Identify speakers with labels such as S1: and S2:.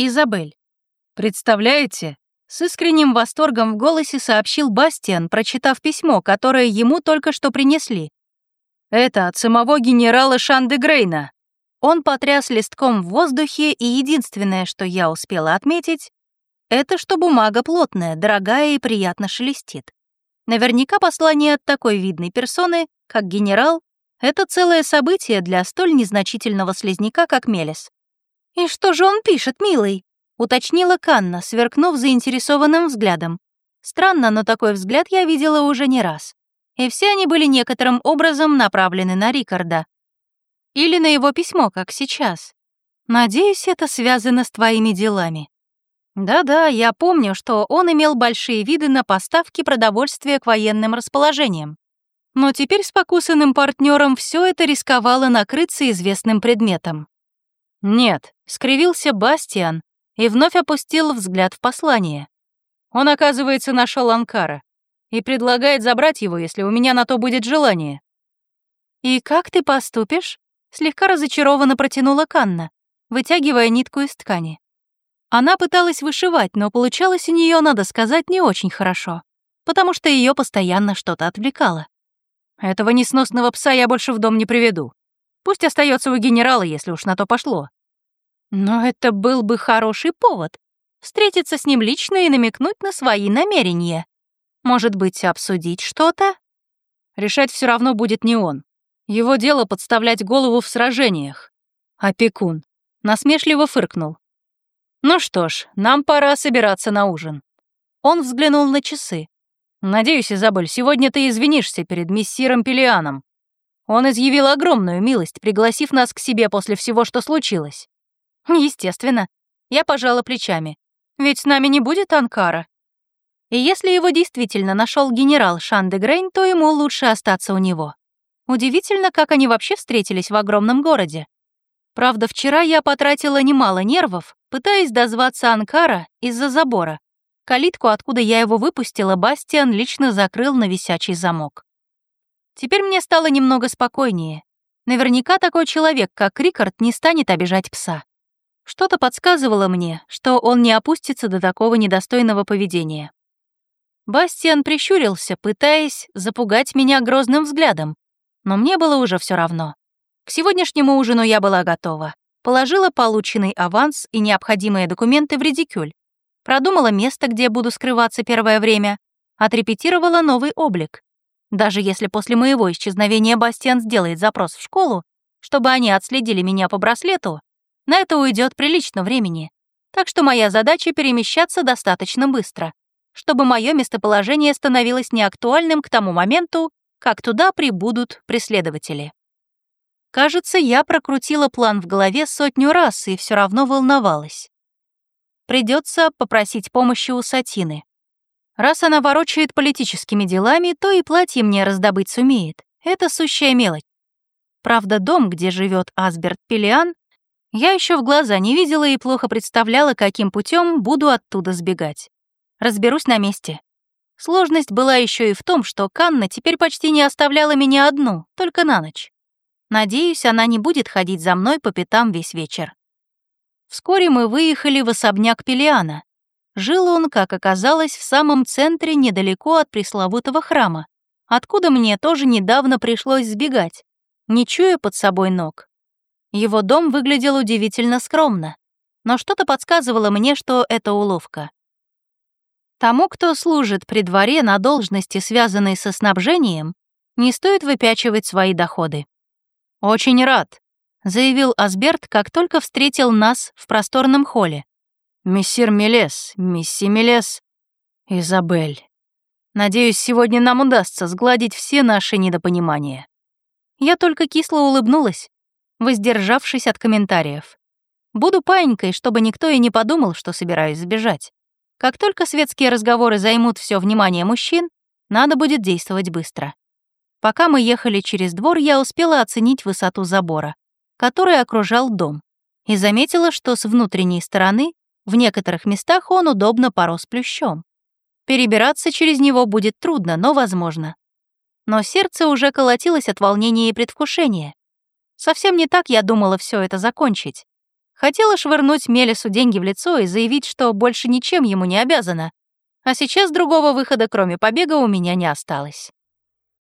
S1: Изабель. Представляете? С искренним восторгом в голосе сообщил Бастиан, прочитав письмо, которое ему только что принесли. Это от самого генерала Шанды Грейна. Он потряс листком в воздухе, и единственное, что я успела отметить, это что бумага плотная, дорогая и приятно шелестит. Наверняка послание от такой видной персоны, как генерал, это целое событие для столь незначительного слизняка, как Мелис. «И что же он пишет, милый?» — уточнила Канна, сверкнув заинтересованным взглядом. Странно, но такой взгляд я видела уже не раз. И все они были некоторым образом направлены на Рикарда. Или на его письмо, как сейчас. Надеюсь, это связано с твоими делами. Да-да, я помню, что он имел большие виды на поставки продовольствия к военным расположениям. Но теперь с покусанным партнером все это рисковало накрыться известным предметом. «Нет», — скривился Бастиан и вновь опустил взгляд в послание. «Он, оказывается, нашел Анкара и предлагает забрать его, если у меня на то будет желание». «И как ты поступишь?» — слегка разочарованно протянула Канна, вытягивая нитку из ткани. Она пыталась вышивать, но получалось у нее, надо сказать, не очень хорошо, потому что ее постоянно что-то отвлекало. «Этого несносного пса я больше в дом не приведу. Пусть остается у генерала, если уж на то пошло. Но это был бы хороший повод встретиться с ним лично и намекнуть на свои намерения. Может быть, обсудить что-то? Решать все равно будет не он. Его дело подставлять голову в сражениях. Опекун. Насмешливо фыркнул. Ну что ж, нам пора собираться на ужин. Он взглянул на часы. Надеюсь, Изабель, сегодня ты извинишься перед мессиром Пелианом. Он изъявил огромную милость, пригласив нас к себе после всего, что случилось. Естественно. Я пожала плечами. Ведь с нами не будет Анкара. И если его действительно нашел генерал Шандегрейн, то ему лучше остаться у него. Удивительно, как они вообще встретились в огромном городе. Правда, вчера я потратила немало нервов, пытаясь дозваться Анкара из-за забора. Калитку, откуда я его выпустила, Бастиан лично закрыл на висячий замок. Теперь мне стало немного спокойнее. Наверняка такой человек, как Рикард, не станет обижать пса. Что-то подсказывало мне, что он не опустится до такого недостойного поведения. Бастиан прищурился, пытаясь запугать меня грозным взглядом, но мне было уже все равно. К сегодняшнему ужину я была готова. Положила полученный аванс и необходимые документы в редикюль. Продумала место, где буду скрываться первое время. Отрепетировала новый облик. Даже если после моего исчезновения Бастиан сделает запрос в школу, чтобы они отследили меня по браслету, на это уйдет прилично времени. Так что моя задача — перемещаться достаточно быстро, чтобы мое местоположение становилось неактуальным к тому моменту, как туда прибудут преследователи. Кажется, я прокрутила план в голове сотню раз и все равно волновалась. Придется попросить помощи у Сатины. Раз она ворочает политическими делами, то и платье мне раздобыть сумеет. Это сущая мелочь. Правда, дом, где живет Асберт Пелиан, я еще в глаза не видела и плохо представляла, каким путем буду оттуда сбегать. Разберусь на месте. Сложность была еще и в том, что Канна теперь почти не оставляла меня одну, только на ночь. Надеюсь, она не будет ходить за мной по пятам весь вечер. Вскоре мы выехали в особняк Пелиана. Жил он, как оказалось, в самом центре, недалеко от пресловутого храма, откуда мне тоже недавно пришлось сбегать, не чуя под собой ног. Его дом выглядел удивительно скромно, но что-то подсказывало мне, что это уловка. Тому, кто служит при дворе на должности, связанной со снабжением, не стоит выпячивать свои доходы. «Очень рад», — заявил Асберт, как только встретил нас в просторном холле. «Мессир Мелес, мисси Мелес, Изабель. Надеюсь, сегодня нам удастся сгладить все наши недопонимания». Я только кисло улыбнулась, воздержавшись от комментариев. Буду паинькой, чтобы никто и не подумал, что собираюсь сбежать. Как только светские разговоры займут все внимание мужчин, надо будет действовать быстро. Пока мы ехали через двор, я успела оценить высоту забора, который окружал дом, и заметила, что с внутренней стороны в некоторых местах он удобно порос плющом. Перебираться через него будет трудно, но возможно. Но сердце уже колотилось от волнения и предвкушения. Совсем не так я думала все это закончить. Хотела швырнуть Мелису деньги в лицо и заявить, что больше ничем ему не обязана. А сейчас другого выхода, кроме побега, у меня не осталось.